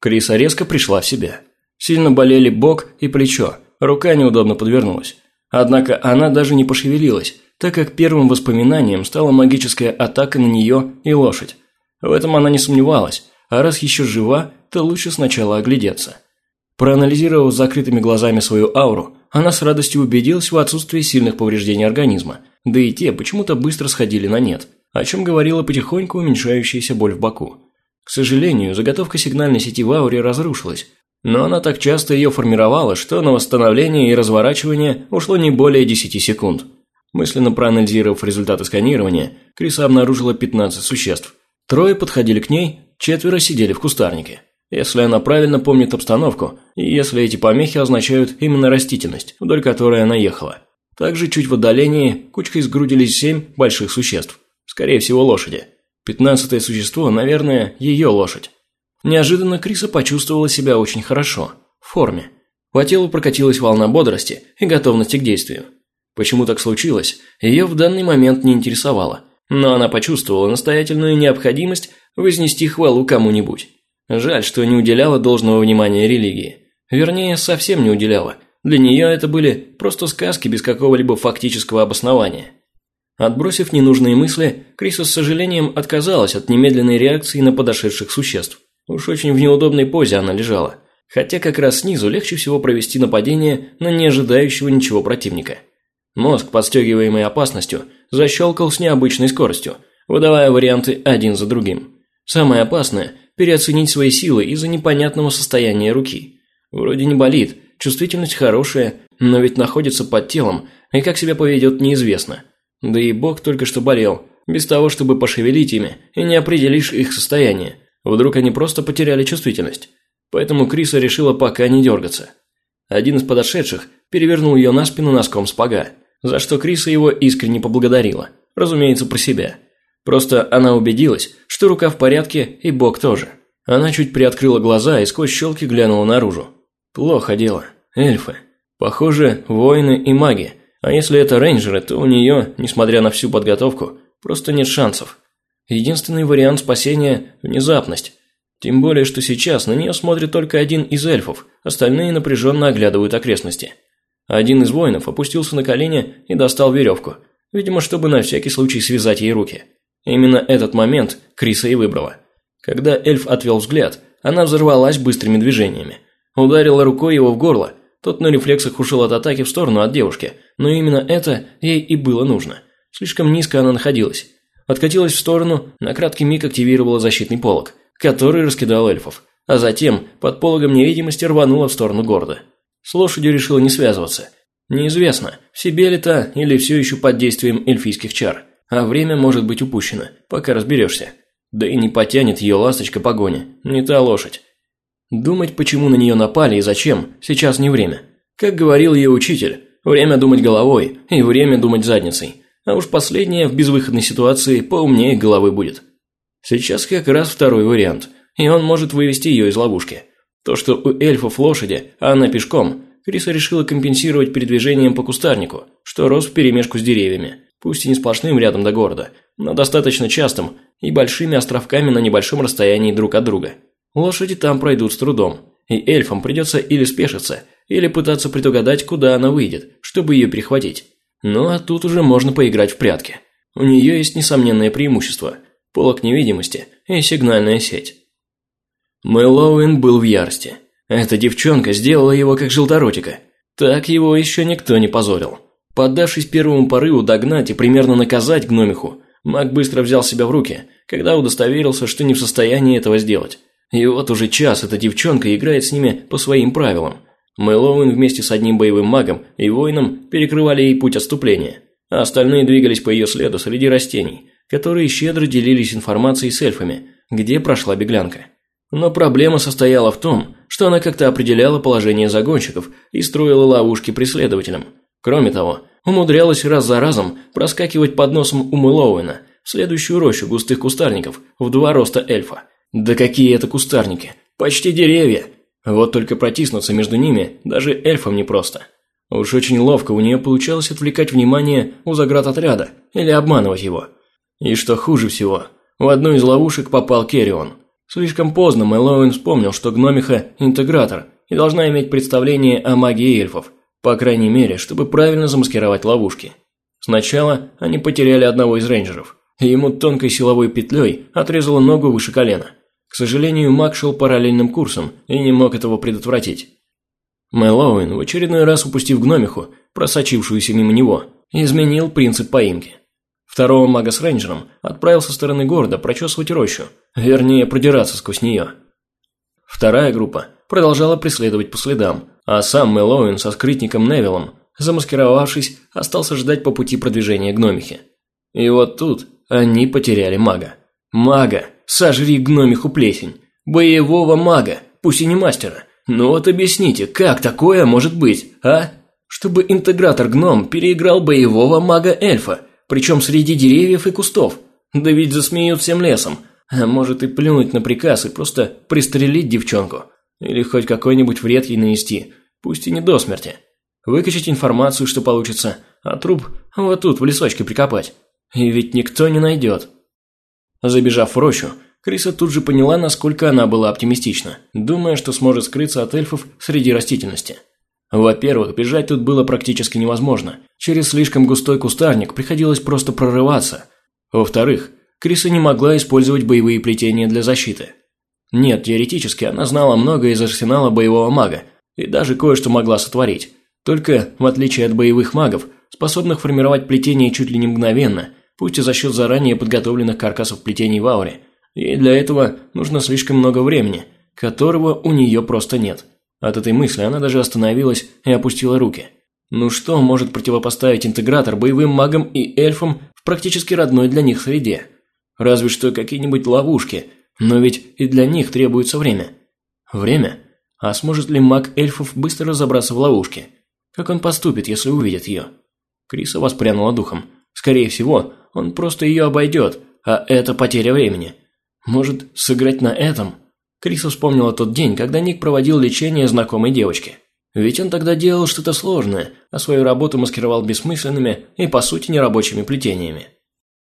Криса резко пришла в себя. Сильно болели бок и плечо, рука неудобно подвернулась. Однако она даже не пошевелилась, так как первым воспоминанием стала магическая атака на нее и лошадь. В этом она не сомневалась, а раз еще жива, то лучше сначала оглядеться. Проанализировав закрытыми глазами свою ауру, она с радостью убедилась в отсутствии сильных повреждений организма, да и те почему-то быстро сходили на нет, о чем говорила потихоньку уменьшающаяся боль в боку. К сожалению, заготовка сигнальной сети в ауре разрушилась, но она так часто ее формировала, что на восстановление и разворачивание ушло не более 10 секунд. Мысленно проанализировав результаты сканирования, Криса обнаружила 15 существ. Трое подходили к ней, четверо сидели в кустарнике. Если она правильно помнит обстановку, и если эти помехи означают именно растительность, вдоль которой она ехала. Также чуть в отдалении кучкой сгрудились семь больших существ. Скорее всего, лошади. Пятнадцатое существо, наверное, ее лошадь. Неожиданно Криса почувствовала себя очень хорошо, в форме. По телу прокатилась волна бодрости и готовности к действию. Почему так случилось, ее в данный момент не интересовало, но она почувствовала настоятельную необходимость вознести хвалу кому-нибудь. Жаль, что не уделяла должного внимания религии. Вернее, совсем не уделяла. Для нее это были просто сказки без какого-либо фактического обоснования. Отбросив ненужные мысли, Криса с сожалением отказалась от немедленной реакции на подошедших существ. Уж очень в неудобной позе она лежала. Хотя как раз снизу легче всего провести нападение на неожидающего ничего противника. Мозг, подстегиваемый опасностью, защелкал с необычной скоростью, выдавая варианты один за другим. Самое опасное – переоценить свои силы из-за непонятного состояния руки. Вроде не болит, чувствительность хорошая, но ведь находится под телом, и как себя поведет неизвестно. Да и бог только что болел, без того, чтобы пошевелить ими, и не определишь их состояние. Вдруг они просто потеряли чувствительность. Поэтому Криса решила пока не дергаться. Один из подошедших перевернул ее на спину носком спага, за что Криса его искренне поблагодарила, разумеется, про себя – Просто она убедилась, что рука в порядке и бок тоже. Она чуть приоткрыла глаза и сквозь щелки глянула наружу. Плохо дело. Эльфы. Похоже, воины и маги. А если это рейнджеры, то у нее, несмотря на всю подготовку, просто нет шансов. Единственный вариант спасения – внезапность. Тем более, что сейчас на нее смотрит только один из эльфов, остальные напряженно оглядывают окрестности. Один из воинов опустился на колени и достал веревку, видимо, чтобы на всякий случай связать ей руки. Именно этот момент Криса и выбрала. Когда эльф отвел взгляд, она взорвалась быстрыми движениями. Ударила рукой его в горло. Тот на рефлексах ушел от атаки в сторону от девушки, но именно это ей и было нужно. Слишком низко она находилась. Откатилась в сторону, на краткий миг активировала защитный полог, который раскидал эльфов, а затем под пологом невидимости рванула в сторону города. С лошадью решила не связываться. Неизвестно, в себе ли та или все еще под действием эльфийских чар а время может быть упущено, пока разберешься. Да и не потянет ее ласточка погони, не та лошадь. Думать, почему на нее напали и зачем, сейчас не время. Как говорил ее учитель, время думать головой и время думать задницей. А уж последнее в безвыходной ситуации поумнее головы будет. Сейчас как раз второй вариант, и он может вывести ее из ловушки. То, что у эльфов лошади, а она пешком, Криса решила компенсировать передвижением по кустарнику, что рос вперемешку с деревьями пусть и не сплошным рядом до города, но достаточно частым и большими островками на небольшом расстоянии друг от друга. Лошади там пройдут с трудом, и эльфам придется или спешиться, или пытаться предугадать, куда она выйдет, чтобы ее перехватить. Ну а тут уже можно поиграть в прятки. У нее есть несомненное преимущество – полок невидимости и сигнальная сеть. Мэллоуин был в ярости. Эта девчонка сделала его как желторотика. Так его еще никто не позорил. Поддавшись первому порыву догнать и примерно наказать гномиху, маг быстро взял себя в руки, когда удостоверился, что не в состоянии этого сделать. И вот уже час эта девчонка играет с ними по своим правилам. Мэллоуин вместе с одним боевым магом и воином перекрывали ей путь отступления, а остальные двигались по ее следу среди растений, которые щедро делились информацией с эльфами, где прошла беглянка. Но проблема состояла в том, что она как-то определяла положение загонщиков и строила ловушки преследователям. Кроме того, умудрялась раз за разом проскакивать под носом у Мэллоуина в следующую рощу густых кустарников в два роста эльфа. Да какие это кустарники! Почти деревья! Вот только протиснуться между ними даже эльфам непросто. Уж очень ловко у нее получалось отвлекать внимание у заградотряда или обманывать его. И что хуже всего, в одну из ловушек попал Керрион. Слишком поздно Мэллоуин вспомнил, что гномиха – интегратор и должна иметь представление о магии эльфов, по крайней мере, чтобы правильно замаскировать ловушки. Сначала они потеряли одного из рейнджеров, и ему тонкой силовой петлей отрезало ногу выше колена. К сожалению, маг шел параллельным курсом и не мог этого предотвратить. Мэллоуин, в очередной раз упустив гномиху, просочившуюся мимо него, изменил принцип поимки. Второго мага с рейнджером отправил со стороны города прочесывать рощу, вернее, продираться сквозь нее. Вторая группа продолжала преследовать по следам, а сам Мэллоуин со скрытником Невиллом, замаскировавшись, остался ждать по пути продвижения гномихи. И вот тут они потеряли мага. Мага! Сожри гномиху плесень. Боевого мага, пусть и не мастера. Ну вот объясните, как такое может быть, а? Чтобы интегратор-гном переиграл боевого мага-эльфа, причем среди деревьев и кустов. Да ведь засмеют всем лесом. А может и плюнуть на приказ и просто пристрелить девчонку. Или хоть какой-нибудь вред ей нанести, пусть и не до смерти. Выкачать информацию, что получится, а труп вот тут в лесочке прикопать. И ведь никто не найдет. Забежав в рощу, Криса тут же поняла, насколько она была оптимистична, думая, что сможет скрыться от эльфов среди растительности. Во-первых, бежать тут было практически невозможно. Через слишком густой кустарник приходилось просто прорываться. Во-вторых, Криса не могла использовать боевые плетения для защиты. Нет, теоретически она знала многое из арсенала боевого мага и даже кое-что могла сотворить. Только, в отличие от боевых магов, способных формировать плетение чуть ли не мгновенно, пусть и за счет заранее подготовленных каркасов плетений в ауре. И для этого нужно слишком много времени, которого у нее просто нет. От этой мысли она даже остановилась и опустила руки. Ну что может противопоставить интегратор боевым магам и эльфам в практически родной для них среде? Разве что какие-нибудь ловушки, но ведь и для них требуется время. Время? А сможет ли маг эльфов быстро разобраться в ловушке? Как он поступит, если увидит ее? Криса воспрянула духом. Скорее всего, он просто ее обойдет, а это потеря времени. Может, сыграть на этом? Криса вспомнила тот день, когда Ник проводил лечение знакомой девочки. Ведь он тогда делал что-то сложное, а свою работу маскировал бессмысленными и, по сути, нерабочими плетениями.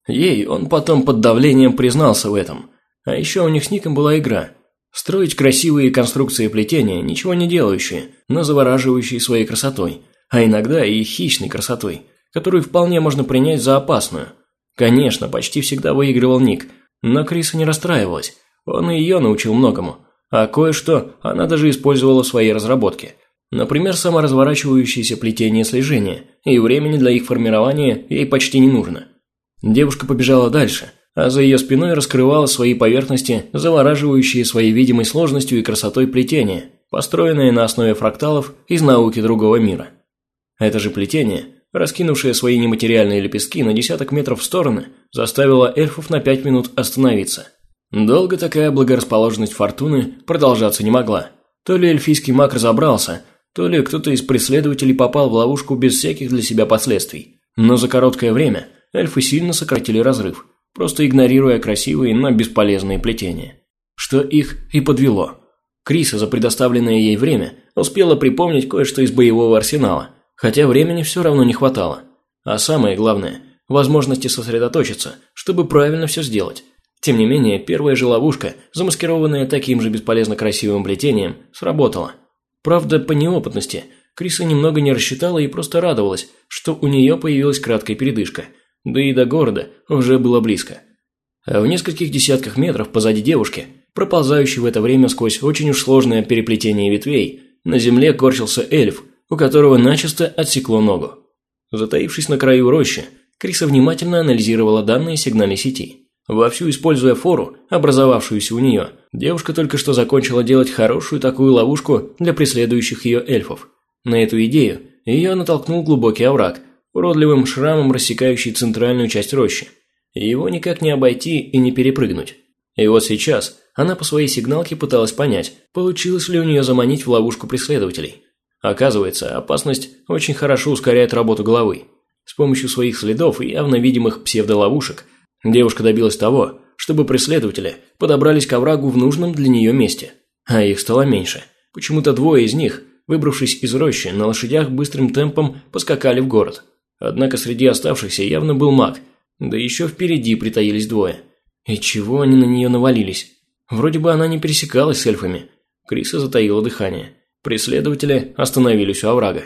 Ей он потом под давлением признался в этом. А еще у них с Ником была игра. Строить красивые конструкции плетения, ничего не делающие, но завораживающие своей красотой, а иногда и хищной красотой, которую вполне можно принять за опасную. Конечно, почти всегда выигрывал Ник, но Криса не расстраивалась. Он и ее научил многому. А кое-что она даже использовала в своей разработке. Например, саморазворачивающееся плетение слежения, и времени для их формирования ей почти не нужно. Девушка побежала дальше, а за ее спиной раскрывала свои поверхности, завораживающие своей видимой сложностью и красотой плетения, построенные на основе фракталов из науки другого мира. Это же плетение, раскинувшее свои нематериальные лепестки на десяток метров в стороны, заставило эльфов на пять минут остановиться – Долго такая благорасположенность фортуны продолжаться не могла. То ли эльфийский маг разобрался, то ли кто-то из преследователей попал в ловушку без всяких для себя последствий. Но за короткое время эльфы сильно сократили разрыв, просто игнорируя красивые, но бесполезные плетения. Что их и подвело. Криса за предоставленное ей время успела припомнить кое-что из боевого арсенала, хотя времени все равно не хватало. А самое главное – возможности сосредоточиться, чтобы правильно все сделать тем не менее, первая же ловушка, замаскированная таким же бесполезно красивым плетением, сработала. Правда, по неопытности, Криса немного не рассчитала и просто радовалась, что у нее появилась краткая передышка. да и до города уже было близко. А в нескольких десятках метров позади девушки, проползающей в это время сквозь очень уж сложное переплетение ветвей, на земле корчился эльф, у которого начисто отсекло ногу. Затаившись на краю рощи, Криса внимательно анализировала данные сигнальной сети. Вовсю используя фору, образовавшуюся у нее, девушка только что закончила делать хорошую такую ловушку для преследующих ее эльфов. На эту идею ее натолкнул глубокий овраг, уродливым шрамом рассекающий центральную часть рощи. Его никак не обойти и не перепрыгнуть. И вот сейчас она по своей сигналке пыталась понять, получилось ли у нее заманить в ловушку преследователей. Оказывается, опасность очень хорошо ускоряет работу головы. С помощью своих следов и явно видимых псевдоловушек девушка добилась того, чтобы преследователи подобрались к оврагу в нужном для нее месте. А их стало меньше. Почему-то двое из них, выбравшись из рощи, на лошадях быстрым темпом поскакали в город. Однако среди оставшихся явно был маг, да еще впереди притаились двое. И чего они на нее навалились? Вроде бы она не пересекалась с эльфами. Криса затаила дыхание. Преследователи остановились у оврага.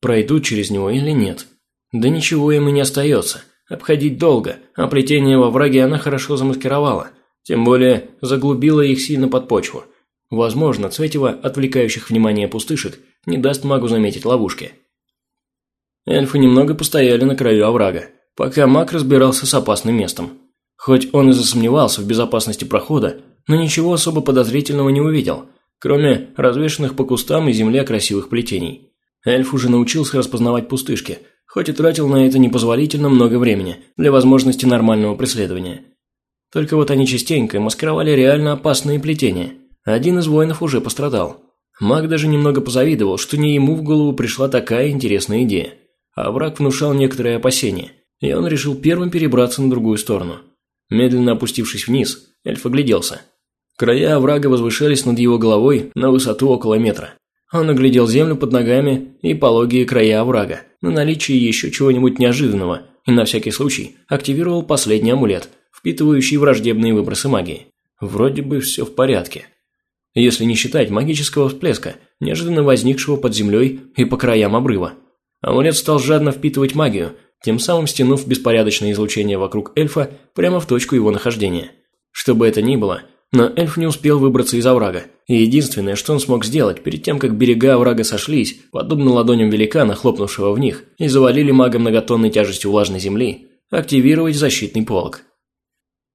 Пройдут через него или нет? Да ничего им и не остается. Обходить долго, а плетение во враге она хорошо замаскировала. Тем более заглубила их сильно под почву. Возможно, Цветева, отвлекающих внимание пустышек, не даст магу заметить ловушки. Эльфы немного постояли на краю оврага, пока маг разбирался с опасным местом. Хоть он и засомневался в безопасности прохода, но ничего особо подозрительного не увидел – кроме развешанных по кустам и земле красивых плетений. Эльф уже научился распознавать пустышки, хоть и тратил на это непозволительно много времени для возможности нормального преследования. Только вот они частенько маскировали реально опасные плетения. Один из воинов уже пострадал. Маг даже немного позавидовал, что не ему в голову пришла такая интересная идея. А враг внушал некоторые опасения, и он решил первым перебраться на другую сторону. Медленно опустившись вниз, эльф огляделся – Края оврага возвышались над его головой на высоту около метра. Он оглядел землю под ногами и пологие края оврага на наличие еще чего-нибудь неожиданного и на всякий случай активировал последний амулет, впитывающий враждебные выбросы магии. Вроде бы все в порядке. Если не считать магического всплеска, неожиданно возникшего под землей и по краям обрыва. Амулет стал жадно впитывать магию, тем самым стянув беспорядочное излучение вокруг эльфа прямо в точку его нахождения. Что бы это ни было – но эльф не успел выбраться из оврага, и единственное, что он смог сделать перед тем, как берега оврага сошлись, подобно ладоням великана, хлопнувшего в них, и завалили мага многотонной тяжестью влажной земли, активировать защитный полог.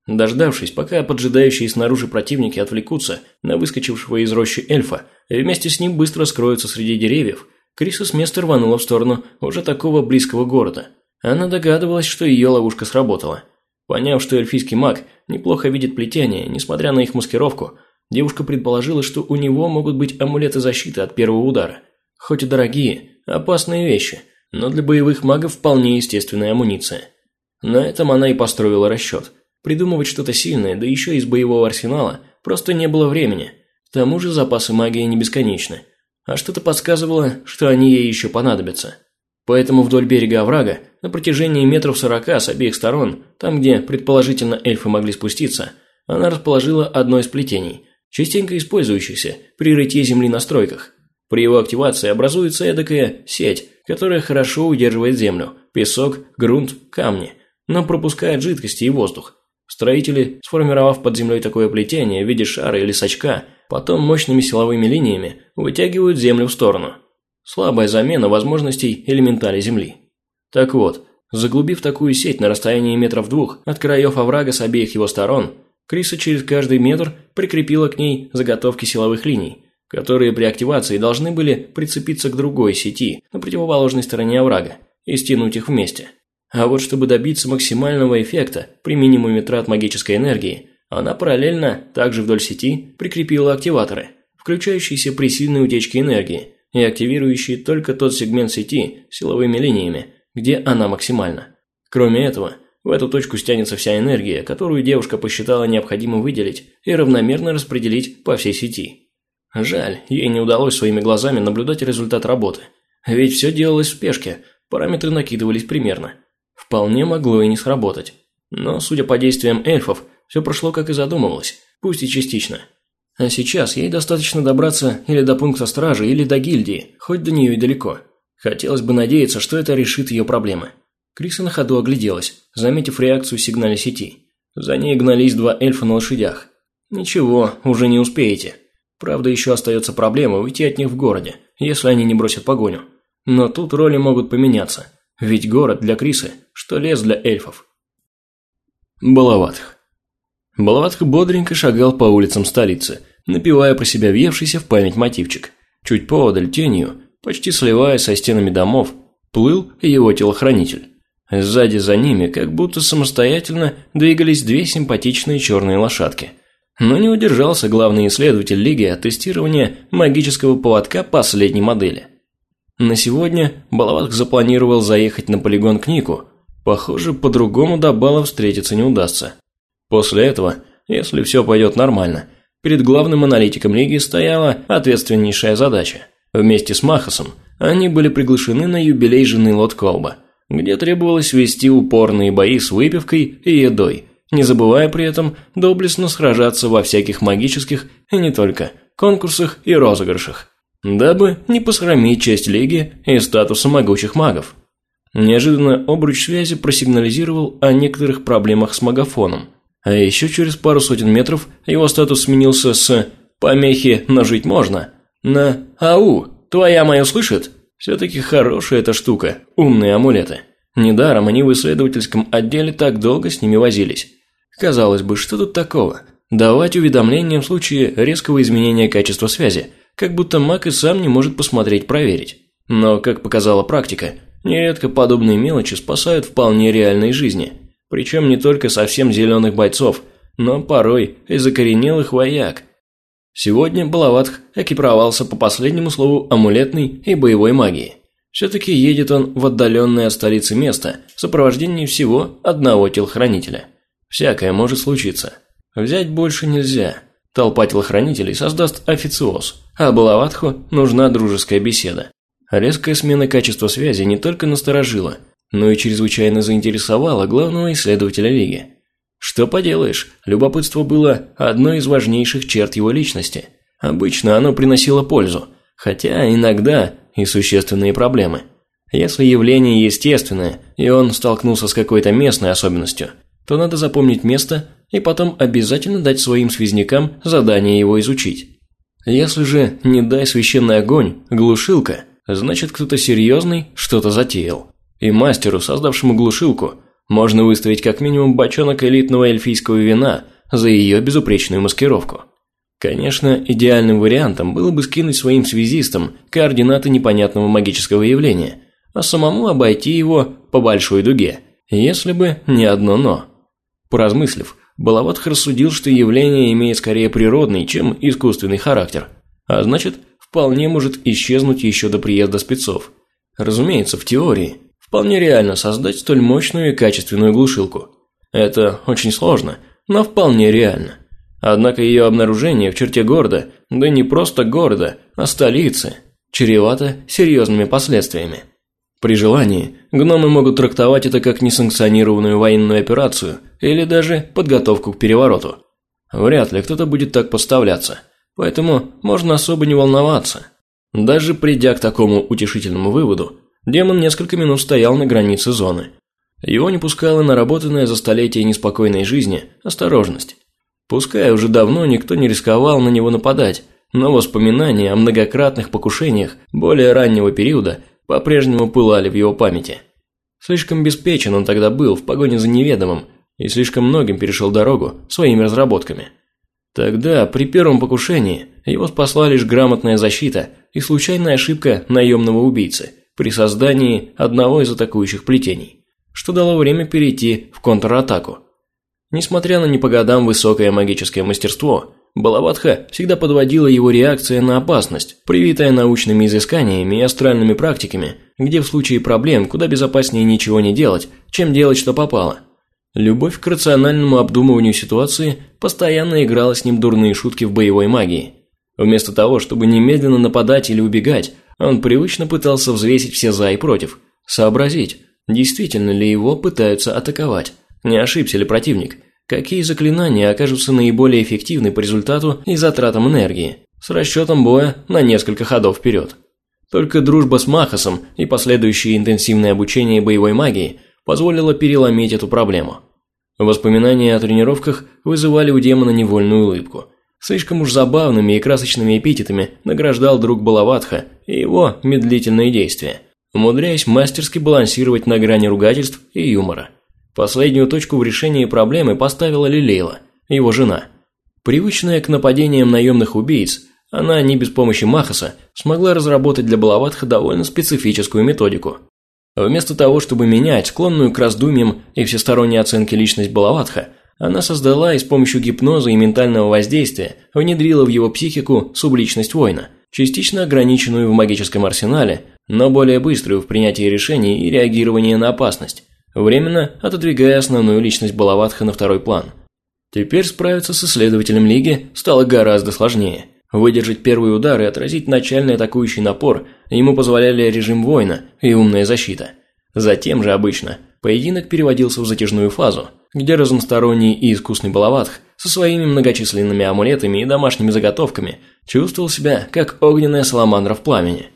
Дождавшись, пока поджидающие снаружи противники отвлекутся на выскочившего из рощи эльфа, и вместе с ним быстро скроются среди деревьев, Криса с места рванула в сторону уже такого близкого города. Она догадывалась, что ее ловушка сработала. Поняв, что эльфийский маг неплохо видит плетение, несмотря на их маскировку, девушка предположила, что у него могут быть амулеты защиты от первого удара. Хоть и дорогие, опасные вещи, но для боевых магов вполне естественная амуниция. На этом она и построила расчет. Придумывать что-то сильное, да еще из боевого арсенала, просто не было времени. К тому же запасы магии не бесконечны. А что-то подсказывало, что они ей еще понадобятся. Поэтому вдоль берега оврага, на протяжении метров сорока с обеих сторон, там, где, предположительно, эльфы могли спуститься, она расположила одно из плетений, частенько использующихся при рытье земли на стройках. При его активации образуется эдакая сеть, которая хорошо удерживает землю, песок, грунт, камни, но пропускает жидкости и воздух. Строители, сформировав под землей такое плетение в виде шара или сачка, потом мощными силовыми линиями вытягивают землю в сторону – Слабая замена возможностей элементали Земли. Так вот, заглубив такую сеть на расстоянии метров двух от краев оврага с обеих его сторон, Криса через каждый метр прикрепила к ней заготовки силовых линий, которые при активации должны были прицепиться к другой сети на противоположной стороне оврага и стянуть их вместе. А вот чтобы добиться максимального эффекта при минимуме трат магической энергии, она параллельно также вдоль сети прикрепила активаторы, включающиеся при сильной утечке энергии, и активирующие только тот сегмент сети силовыми линиями, где она максимальна. Кроме этого, в эту точку стянется вся энергия, которую девушка посчитала необходимо выделить и равномерно распределить по всей сети. Жаль, ей не удалось своими глазами наблюдать результат работы. Ведь все делалось в спешке, параметры накидывались примерно. Вполне могло и не сработать. Но, судя по действиям эльфов, все прошло как и задумывалось, пусть и частично – а сейчас ей достаточно добраться или до пункта стражи, или до гильдии, хоть до нее и далеко. Хотелось бы надеяться, что это решит ее проблемы. Криса на ходу огляделась, заметив реакцию в сигнале сети. За ней гнались два эльфа на лошадях. Ничего, уже не успеете. Правда, еще остается проблема уйти от них в городе, если они не бросят погоню. Но тут роли могут поменяться. Ведь город для Крисы, что лес для эльфов. Балаватх. Балаватх бодренько шагал по улицам столицы, напевая про себя въевшийся в память мотивчик. Чуть поодаль тенью, почти сливаясь со стенами домов, плыл его телохранитель. Сзади за ними, как будто самостоятельно, двигались две симпатичные черные лошадки. Но не удержался главный исследователь Лиги от тестирования магического поводка последней модели. На сегодня Балаватх запланировал заехать на полигон к Нику. Похоже, по-другому до бала встретиться не удастся. После этого, если все пойдет нормально, перед главным аналитиком Лиги стояла ответственнейшая задача. Вместе с Махасом они были приглашены на юбилей жены Лотколба, где требовалось вести упорные бои с выпивкой и едой, не забывая при этом доблестно сражаться во всяких магических и не только конкурсах и розыгрышах, дабы не посрамить честь Лиги и статуса могучих магов. Неожиданно обруч связи просигнализировал о некоторых проблемах с магафоном – а еще через пару сотен метров его статус сменился с «помехи, но жить можно» на «ау, твоя моя слышит?» Все-таки хорошая эта штука, умные амулеты. Недаром они в исследовательском отделе так долго с ними возились. Казалось бы, что тут такого? Давать уведомления в случае резкого изменения качества связи, как будто маг и сам не может посмотреть проверить. Но, как показала практика, нередко подобные мелочи спасают вполне реальной жизни – причем не только совсем зеленых бойцов, но порой и закоренелых вояк. Сегодня Балаватх экипировался по последнему слову амулетной и боевой магии. Все-таки едет он в отдаленное от столицы место в сопровождении всего одного телохранителя. Всякое может случиться. Взять больше нельзя. Толпа телохранителей создаст официоз, а Балаватху нужна дружеская беседа. Резкая смена качества связи не только насторожила – но и чрезвычайно заинтересовало главного исследователя Лиги. Что поделаешь, любопытство было одной из важнейших черт его личности. Обычно оно приносило пользу, хотя иногда и существенные проблемы. Если явление естественное, и он столкнулся с какой-то местной особенностью, то надо запомнить место и потом обязательно дать своим связнякам задание его изучить. Если же не дай священный огонь, глушилка, значит кто-то серьезный что-то затеял. И мастеру, создавшему глушилку, можно выставить как минимум бочонок элитного эльфийского вина за ее безупречную маскировку. Конечно, идеальным вариантом было бы скинуть своим связистам координаты непонятного магического явления, а самому обойти его по большой дуге, если бы не одно «но». Поразмыслив, Балаватх рассудил, что явление имеет скорее природный, чем искусственный характер, а значит, вполне может исчезнуть еще до приезда спецов. Разумеется, в теории – Вполне реально создать столь мощную и качественную глушилку. Это очень сложно, но вполне реально. Однако ее обнаружение в черте города, да не просто города, а столицы, чревато серьезными последствиями. При желании, гномы могут трактовать это как несанкционированную военную операцию или даже подготовку к перевороту. Вряд ли кто-то будет так поставляться, поэтому можно особо не волноваться. Даже придя к такому утешительному выводу, Демон несколько минут стоял на границе зоны. Его не пускала наработанная за столетия неспокойной жизни осторожность. Пускай уже давно никто не рисковал на него нападать, но воспоминания о многократных покушениях более раннего периода по-прежнему пылали в его памяти. Слишком беспечен он тогда был в погоне за неведомым и слишком многим перешел дорогу своими разработками. Тогда, при первом покушении, его спасла лишь грамотная защита и случайная ошибка наемного убийцы – при создании одного из атакующих плетений, что дало время перейти в контратаку. Несмотря на не по годам высокое магическое мастерство, Балаватха всегда подводила его реакция на опасность, привитая научными изысканиями и астральными практиками, где в случае проблем куда безопаснее ничего не делать, чем делать что попало. Любовь к рациональному обдумыванию ситуации постоянно играла с ним дурные шутки в боевой магии. Вместо того, чтобы немедленно нападать или убегать, он привычно пытался взвесить все «за» и «против», сообразить, действительно ли его пытаются атаковать, не ошибся ли противник, какие заклинания окажутся наиболее эффективны по результату и затратам энергии, с расчетом боя на несколько ходов вперед. Только дружба с Махасом и последующее интенсивное обучение боевой магии позволило переломить эту проблему. Воспоминания о тренировках вызывали у демона невольную улыбку. Слишком уж забавными и красочными эпитетами награждал друг Балаватха и его медлительные действия, умудряясь мастерски балансировать на грани ругательств и юмора. Последнюю точку в решении проблемы поставила Лилейла, его жена. Привычная к нападениям наемных убийц, она не без помощи Махаса смогла разработать для Балаватха довольно специфическую методику – Вместо того, чтобы менять склонную к раздумьям и всесторонней оценке личность Балаватха, она создала и с помощью гипноза и ментального воздействия внедрила в его психику субличность воина, частично ограниченную в магическом арсенале, но более быструю в принятии решений и реагировании на опасность, временно отодвигая основную личность Балаватха на второй план. Теперь справиться с исследователем Лиги стало гораздо сложнее – Выдержать первый удар и отразить начальный атакующий напор ему позволяли режим воина и умная защита. Затем же обычно поединок переводился в затяжную фазу, где разносторонний и искусный Балаватх со своими многочисленными амулетами и домашними заготовками чувствовал себя как огненная саламандра в пламени.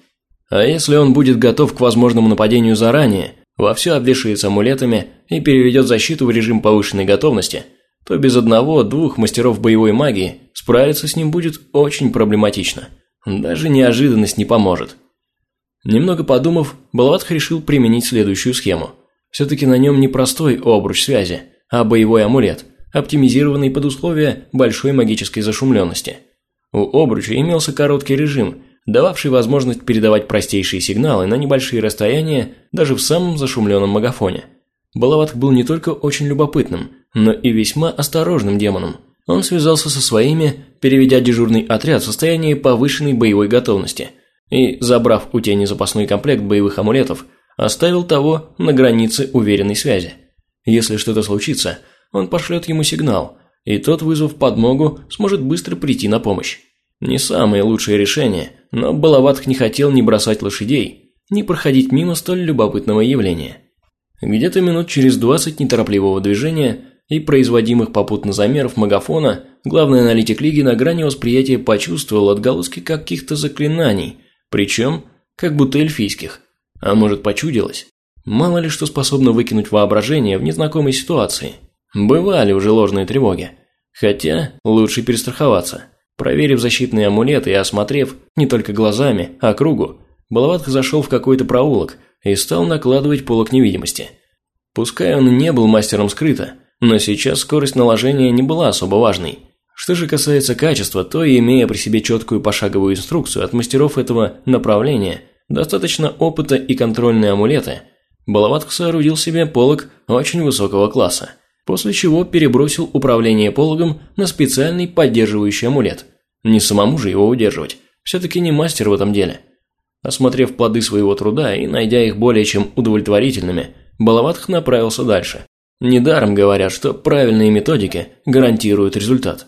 А если он будет готов к возможному нападению заранее, вовсю обвешается амулетами и переведет защиту в режим повышенной готовности – то без одного-двух мастеров боевой магии справиться с ним будет очень проблематично. Даже неожиданность не поможет. Немного подумав, Балаватх решил применить следующую схему. Все-таки на нем не простой обруч связи, а боевой амулет, оптимизированный под условия большой магической зашумленности. У обруча имелся короткий режим, дававший возможность передавать простейшие сигналы на небольшие расстояния даже в самом зашумленном магафоне. Балаватх был не только очень любопытным – но и весьма осторожным демоном. Он связался со своими, переведя дежурный отряд в состояние повышенной боевой готовности, и, забрав у тени запасной комплект боевых амулетов, оставил того на границе уверенной связи. Если что-то случится, он пошлет ему сигнал, и тот, вызвав подмогу, сможет быстро прийти на помощь. Не самое лучшее решение, но Балаватх не хотел ни бросать лошадей, ни проходить мимо столь любопытного явления. Где-то минут через двадцать неторопливого движения и производимых попутно замеров магафона, главный аналитик Лиги на грани восприятия почувствовал отголоски каких-то заклинаний, причем как будто эльфийских. А может почудилось? Мало ли что способно выкинуть воображение в незнакомой ситуации. Бывали уже ложные тревоги. Хотя лучше перестраховаться. Проверив защитные амулеты и осмотрев не только глазами, а кругу, Балаватх зашел в какой-то проулок и стал накладывать полок невидимости. Пускай он не был мастером скрыто, но сейчас скорость наложения не была особо важной. Что же касается качества, то, имея при себе четкую пошаговую инструкцию от мастеров этого направления, достаточно опыта и контрольные амулеты, Балаватк соорудил себе полог очень высокого класса, после чего перебросил управление пологом на специальный поддерживающий амулет. Не самому же его удерживать, все-таки не мастер в этом деле. Осмотрев плоды своего труда и найдя их более чем удовлетворительными, Балаватх направился дальше. Недаром говорят, что правильные методики гарантируют результат.